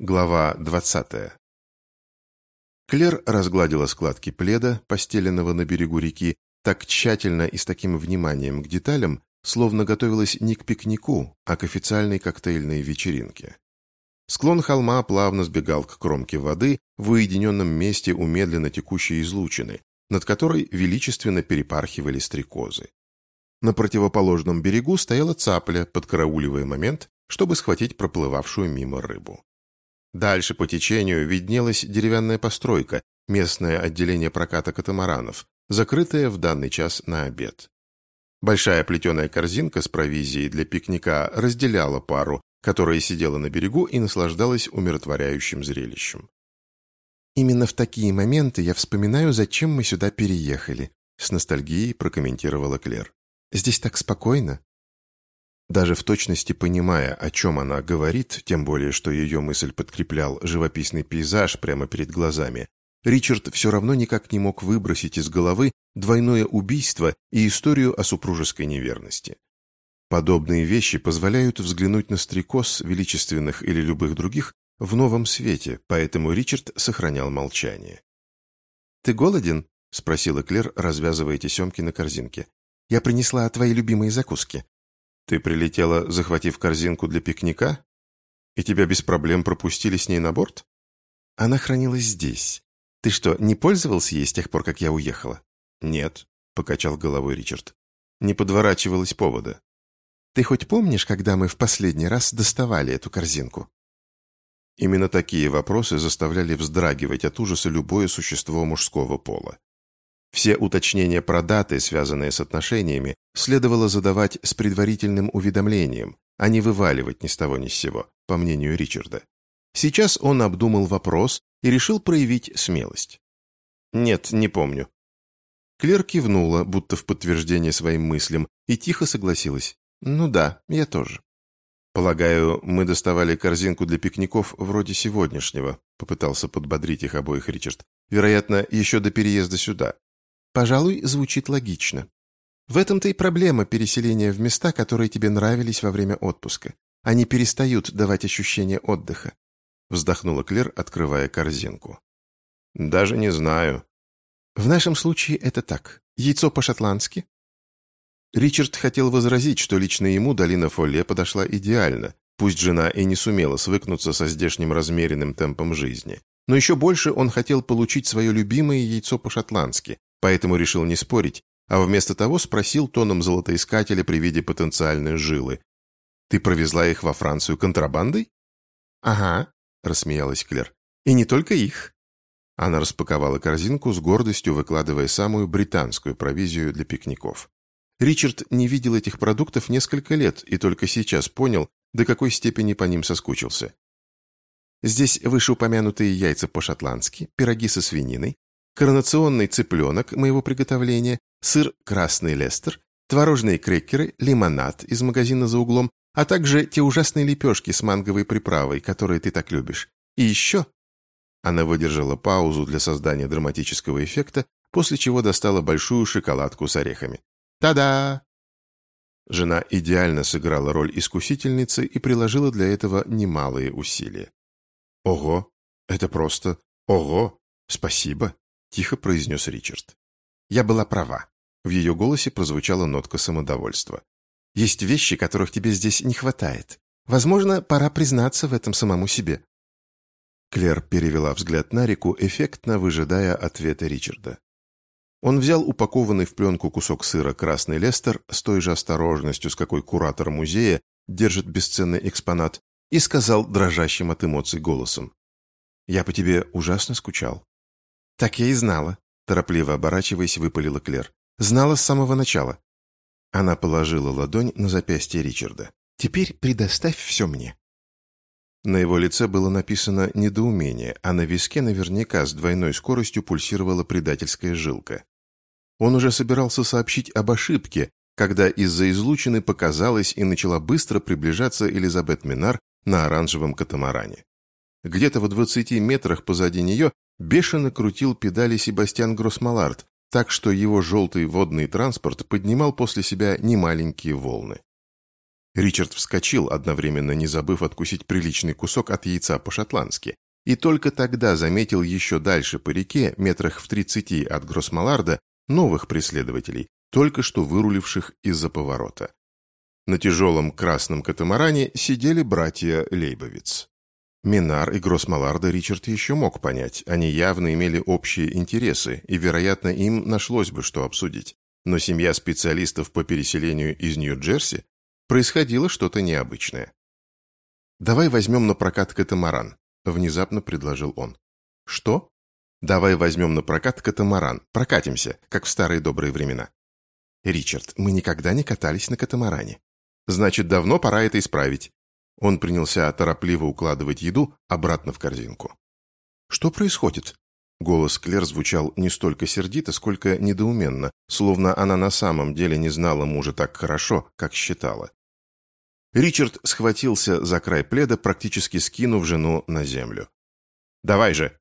Глава 20. Клер разгладила складки пледа, постеленного на берегу реки, так тщательно и с таким вниманием к деталям, словно готовилась не к пикнику, а к официальной коктейльной вечеринке. Склон холма плавно сбегал к кромке воды в уединенном месте у медленно текущей излучины, над которой величественно перепархивали стрекозы. На противоположном берегу стояла цапля, подкарауливая момент, чтобы схватить проплывавшую мимо рыбу. Дальше по течению виднелась деревянная постройка, местное отделение проката катамаранов, закрытое в данный час на обед. Большая плетеная корзинка с провизией для пикника разделяла пару, которая сидела на берегу и наслаждалась умиротворяющим зрелищем. «Именно в такие моменты я вспоминаю, зачем мы сюда переехали», с ностальгией прокомментировала Клер. «Здесь так спокойно, даже в точности понимая, о чем она говорит, тем более, что ее мысль подкреплял живописный пейзаж прямо перед глазами, Ричард все равно никак не мог выбросить из головы двойное убийство и историю о супружеской неверности. Подобные вещи позволяют взглянуть на стрекоз, величественных или любых других, в новом свете, поэтому Ричард сохранял молчание. «Ты голоден?» — спросила Клер, развязывая тесемки на корзинке. «Я принесла твои любимые закуски». Ты прилетела, захватив корзинку для пикника? И тебя без проблем пропустили с ней на борт? Она хранилась здесь. Ты что, не пользовался ей с тех пор, как я уехала? Нет, покачал головой Ричард. Не подворачивалась повода. Ты хоть помнишь, когда мы в последний раз доставали эту корзинку? Именно такие вопросы заставляли вздрагивать от ужаса любое существо мужского пола. Все уточнения про даты, связанные с отношениями, следовало задавать с предварительным уведомлением, а не вываливать ни с того ни с сего, по мнению Ричарда. Сейчас он обдумал вопрос и решил проявить смелость. «Нет, не помню». Клер кивнула, будто в подтверждение своим мыслям, и тихо согласилась. «Ну да, я тоже». «Полагаю, мы доставали корзинку для пикников вроде сегодняшнего», попытался подбодрить их обоих Ричард. «Вероятно, еще до переезда сюда. Пожалуй, звучит логично. В этом-то и проблема переселения в места, которые тебе нравились во время отпуска. Они перестают давать ощущение отдыха. Вздохнула Клер, открывая корзинку. Даже не знаю. В нашем случае это так. Яйцо по-шотландски? Ричард хотел возразить, что лично ему долина Фолле подошла идеально, пусть жена и не сумела свыкнуться со здешним размеренным темпом жизни. Но еще больше он хотел получить свое любимое яйцо по-шотландски, поэтому решил не спорить, а вместо того спросил тоном золотоискателя при виде потенциальной жилы. «Ты провезла их во Францию контрабандой?» «Ага», — рассмеялась Клер. «И не только их». Она распаковала корзинку с гордостью, выкладывая самую британскую провизию для пикников. Ричард не видел этих продуктов несколько лет и только сейчас понял, до какой степени по ним соскучился. Здесь вышеупомянутые яйца по-шотландски, пироги со свининой, коронационный цыпленок моего приготовления, сыр красный лестер, творожные крекеры, лимонад из магазина за углом, а также те ужасные лепешки с манговой приправой, которые ты так любишь. И еще...» Она выдержала паузу для создания драматического эффекта, после чего достала большую шоколадку с орехами. «Та-да!» Жена идеально сыграла роль искусительницы и приложила для этого немалые усилия. «Ого! Это просто... Ого! Спасибо!» — тихо произнес Ричард. «Я была права». В ее голосе прозвучала нотка самодовольства. «Есть вещи, которых тебе здесь не хватает. Возможно, пора признаться в этом самому себе». Клер перевела взгляд на реку, эффектно выжидая ответа Ричарда. Он взял упакованный в пленку кусок сыра «Красный Лестер» с той же осторожностью, с какой куратор музея держит бесценный экспонат, и сказал дрожащим от эмоций голосом. «Я по тебе ужасно скучал. «Так я и знала», – торопливо оборачиваясь, выпалила Клер. «Знала с самого начала». Она положила ладонь на запястье Ричарда. «Теперь предоставь все мне». На его лице было написано недоумение, а на виске наверняка с двойной скоростью пульсировала предательская жилка. Он уже собирался сообщить об ошибке, когда из-за излучины показалась и начала быстро приближаться Элизабет Минар на оранжевом катамаране. Где-то в двадцати метрах позади нее бешено крутил педали Себастьян Гроссмалард, так что его желтый водный транспорт поднимал после себя немаленькие волны. Ричард вскочил, одновременно не забыв откусить приличный кусок от яйца по-шотландски, и только тогда заметил еще дальше по реке, метрах в тридцати от Гроссмаларда, новых преследователей, только что выруливших из-за поворота. На тяжелом красном катамаране сидели братья Лейбовиц. Минар и Гроссмаларда Ричард еще мог понять, они явно имели общие интересы, и, вероятно, им нашлось бы что обсудить. Но семья специалистов по переселению из Нью-Джерси происходило что-то необычное. «Давай возьмем на прокат катамаран», — внезапно предложил он. «Что?» «Давай возьмем на прокат катамаран, прокатимся, как в старые добрые времена». «Ричард, мы никогда не катались на катамаране». «Значит, давно пора это исправить». Он принялся торопливо укладывать еду обратно в корзинку. «Что происходит?» Голос Клер звучал не столько сердито, сколько недоуменно, словно она на самом деле не знала мужа так хорошо, как считала. Ричард схватился за край пледа, практически скинув жену на землю. «Давай же!»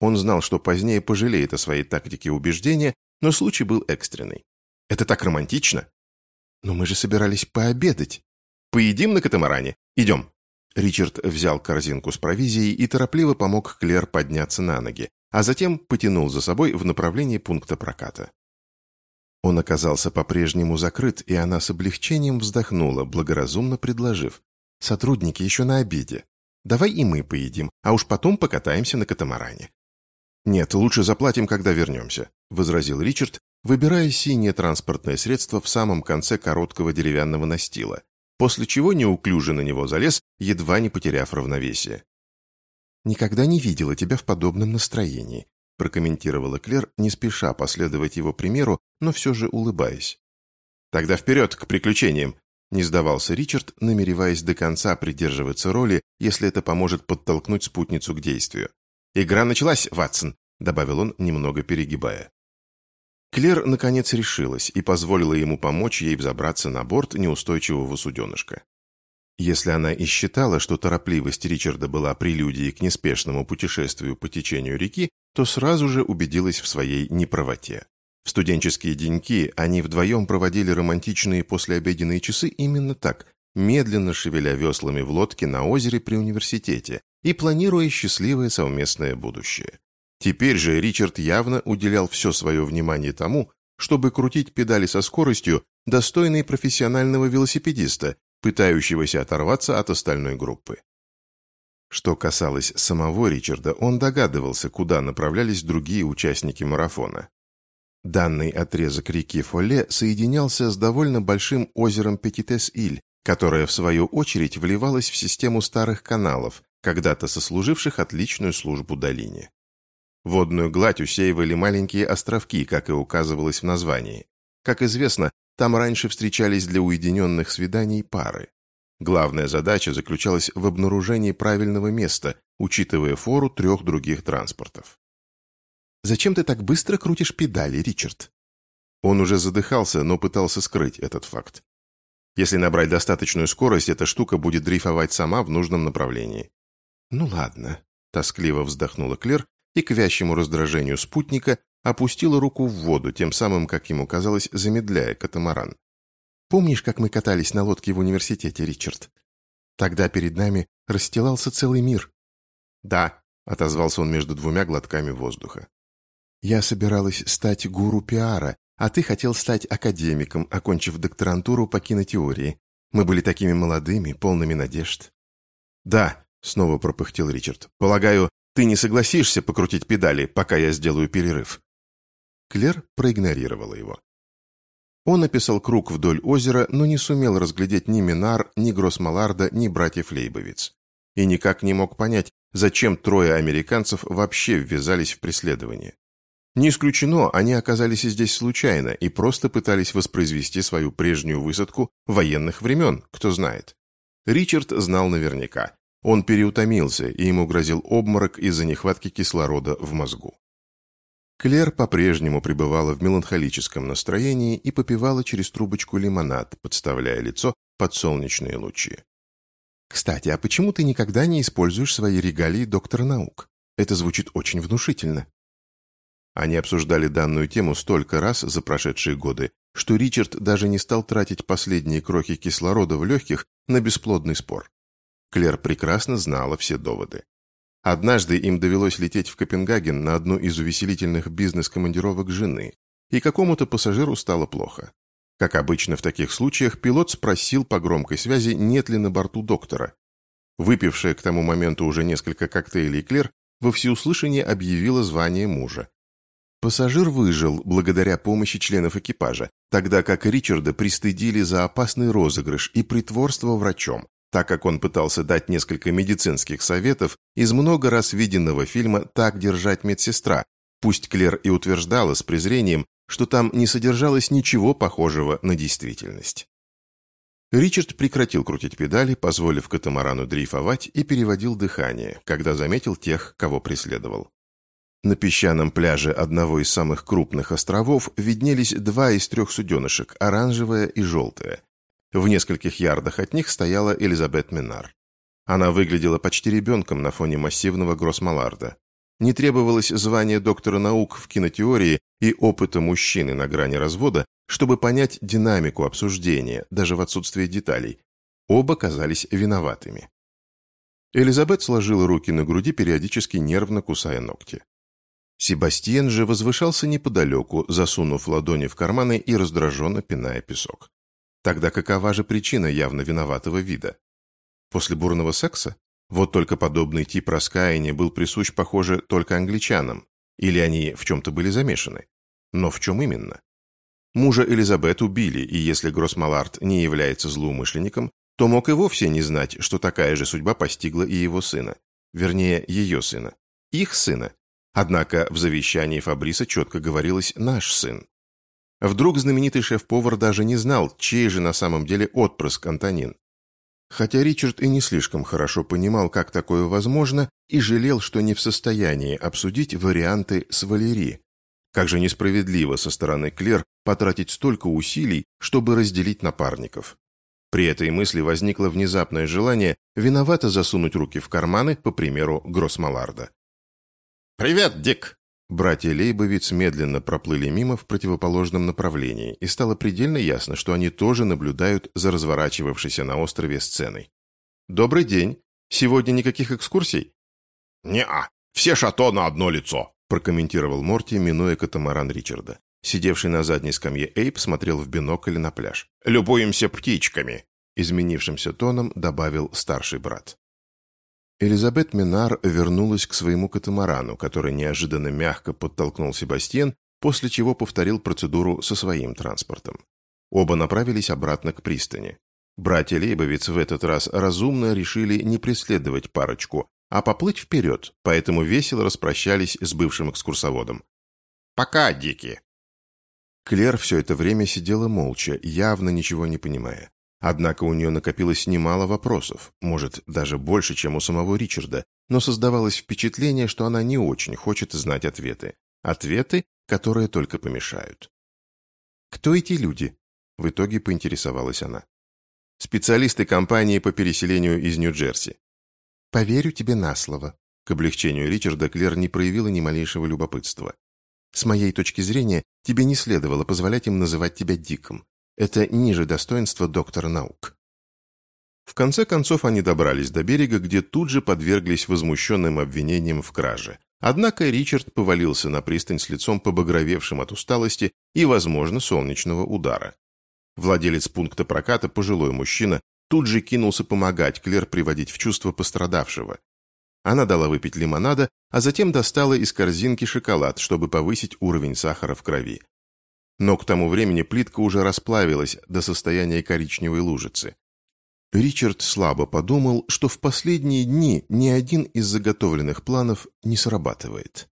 Он знал, что позднее пожалеет о своей тактике убеждения, но случай был экстренный. «Это так романтично!» «Но мы же собирались пообедать!» «Поедим на катамаране! Идем!» Ричард взял корзинку с провизией и торопливо помог Клер подняться на ноги, а затем потянул за собой в направлении пункта проката. Он оказался по-прежнему закрыт, и она с облегчением вздохнула, благоразумно предложив. «Сотрудники еще на обеде. Давай и мы поедим, а уж потом покатаемся на катамаране». «Нет, лучше заплатим, когда вернемся», — возразил Ричард, выбирая синее транспортное средство в самом конце короткого деревянного настила, после чего неуклюже на него залез, едва не потеряв равновесие. «Никогда не видела тебя в подобном настроении», прокомментировала Клер, не спеша последовать его примеру, но все же улыбаясь. «Тогда вперед, к приключениям!» Не сдавался Ричард, намереваясь до конца придерживаться роли, если это поможет подтолкнуть спутницу к действию. «Игра началась, Ватсон!» — добавил он, немного перегибая. Клер, наконец, решилась и позволила ему помочь ей взобраться на борт неустойчивого суденышка. Если она и считала, что торопливость Ричарда была прелюдией к неспешному путешествию по течению реки, то сразу же убедилась в своей неправоте. В студенческие деньки они вдвоем проводили романтичные послеобеденные часы именно так, медленно шевеля веслами в лодке на озере при университете и планируя счастливое совместное будущее. Теперь же Ричард явно уделял все свое внимание тому, чтобы крутить педали со скоростью, достойной профессионального велосипедиста, пытающегося оторваться от остальной группы. Что касалось самого Ричарда, он догадывался, куда направлялись другие участники марафона. Данный отрезок реки Фоле соединялся с довольно большим озером Петитес-Иль, которое, в свою очередь, вливалось в систему старых каналов, когда-то сослуживших отличную службу долине. Водную гладь усеивали маленькие островки, как и указывалось в названии. Как известно, там раньше встречались для уединенных свиданий пары. Главная задача заключалась в обнаружении правильного места, учитывая фору трех других транспортов. «Зачем ты так быстро крутишь педали, Ричард?» Он уже задыхался, но пытался скрыть этот факт. Если набрать достаточную скорость, эта штука будет дрейфовать сама в нужном направлении. «Ну ладно», — тоскливо вздохнула Клер и к вящему раздражению спутника опустила руку в воду, тем самым, как ему казалось, замедляя катамаран. «Помнишь, как мы катались на лодке в университете, Ричард? Тогда перед нами расстилался целый мир». «Да», — отозвался он между двумя глотками воздуха. «Я собиралась стать гуру пиара, а ты хотел стать академиком, окончив докторантуру по кинотеории. Мы были такими молодыми, полными надежд». «Да», — снова пропыхтел Ричард. «Полагаю, ты не согласишься покрутить педали, пока я сделаю перерыв?» Клер проигнорировала его. Он описал круг вдоль озера, но не сумел разглядеть ни Минар, ни Гроссмаларда, ни братьев Лейбовиц. И никак не мог понять, зачем трое американцев вообще ввязались в преследование. Не исключено, они оказались здесь случайно и просто пытались воспроизвести свою прежнюю высадку военных времен, кто знает. Ричард знал наверняка. Он переутомился, и ему грозил обморок из-за нехватки кислорода в мозгу. Клер по-прежнему пребывала в меланхолическом настроении и попивала через трубочку лимонад, подставляя лицо под солнечные лучи. «Кстати, а почему ты никогда не используешь свои регалии доктора наук? Это звучит очень внушительно». Они обсуждали данную тему столько раз за прошедшие годы, что Ричард даже не стал тратить последние крохи кислорода в легких на бесплодный спор. Клер прекрасно знала все доводы. Однажды им довелось лететь в Копенгаген на одну из увеселительных бизнес-командировок жены, и какому-то пассажиру стало плохо. Как обычно в таких случаях, пилот спросил по громкой связи, нет ли на борту доктора. Выпившая к тому моменту уже несколько коктейлей Клер во всеуслышание объявила звание мужа. Пассажир выжил благодаря помощи членов экипажа, тогда как Ричарда пристыдили за опасный розыгрыш и притворство врачом, так как он пытался дать несколько медицинских советов из много раз виденного фильма «Так держать медсестра», пусть Клер и утверждала с презрением, что там не содержалось ничего похожего на действительность. Ричард прекратил крутить педали, позволив катамарану дрейфовать и переводил дыхание, когда заметил тех, кого преследовал. На песчаном пляже одного из самых крупных островов виднелись два из трех суденышек, оранжевое и желтое. В нескольких ярдах от них стояла Элизабет Минар. Она выглядела почти ребенком на фоне массивного Гроссмаларда. Не требовалось звания доктора наук в кинотеории и опыта мужчины на грани развода, чтобы понять динамику обсуждения, даже в отсутствии деталей. Оба казались виноватыми. Элизабет сложила руки на груди, периодически нервно кусая ногти. Себастьян же возвышался неподалеку, засунув ладони в карманы и раздраженно пиная песок. Тогда какова же причина явно виноватого вида? После бурного секса? Вот только подобный тип раскаяния был присущ, похоже, только англичанам. Или они в чем-то были замешаны? Но в чем именно? Мужа Элизабет убили, и если Гроссмалард не является злоумышленником, то мог и вовсе не знать, что такая же судьба постигла и его сына. Вернее, ее сына. Их сына, Однако в завещании Фабриса четко говорилось «наш сын». Вдруг знаменитый шеф-повар даже не знал, чей же на самом деле отпрыск Антонин. Хотя Ричард и не слишком хорошо понимал, как такое возможно, и жалел, что не в состоянии обсудить варианты с Валери. Как же несправедливо со стороны Клер потратить столько усилий, чтобы разделить напарников. При этой мысли возникло внезапное желание виновато засунуть руки в карманы, по примеру Гроссмаларда. «Привет, Дик!» Братья Лейбовиц медленно проплыли мимо в противоположном направлении, и стало предельно ясно, что они тоже наблюдают за разворачивавшейся на острове сценой. «Добрый день! Сегодня никаких экскурсий?» «Не-а, все шато на одно лицо», прокомментировал Морти, минуя катамаран Ричарда. Сидевший на задней скамье Эйп смотрел в бинокль на пляж. «Любуемся птичками», изменившимся тоном добавил старший брат. Элизабет Минар вернулась к своему катамарану, который неожиданно мягко подтолкнул Себастьян, после чего повторил процедуру со своим транспортом. Оба направились обратно к пристани. Братья Лейбовиц в этот раз разумно решили не преследовать парочку, а поплыть вперед, поэтому весело распрощались с бывшим экскурсоводом. «Пока, Дики!» Клер все это время сидела молча, явно ничего не понимая. Однако у нее накопилось немало вопросов, может, даже больше, чем у самого Ричарда, но создавалось впечатление, что она не очень хочет знать ответы. Ответы, которые только помешают. «Кто эти люди?» – в итоге поинтересовалась она. «Специалисты компании по переселению из Нью-Джерси». «Поверю тебе на слово». К облегчению Ричарда Клер не проявила ни малейшего любопытства. «С моей точки зрения, тебе не следовало позволять им называть тебя Диком. Это ниже достоинства доктора наук. В конце концов они добрались до берега, где тут же подверглись возмущенным обвинениям в краже. Однако Ричард повалился на пристань с лицом побагровевшим от усталости и, возможно, солнечного удара. Владелец пункта проката, пожилой мужчина, тут же кинулся помогать Клер приводить в чувство пострадавшего. Она дала выпить лимонада, а затем достала из корзинки шоколад, чтобы повысить уровень сахара в крови но к тому времени плитка уже расплавилась до состояния коричневой лужицы. Ричард слабо подумал, что в последние дни ни один из заготовленных планов не срабатывает.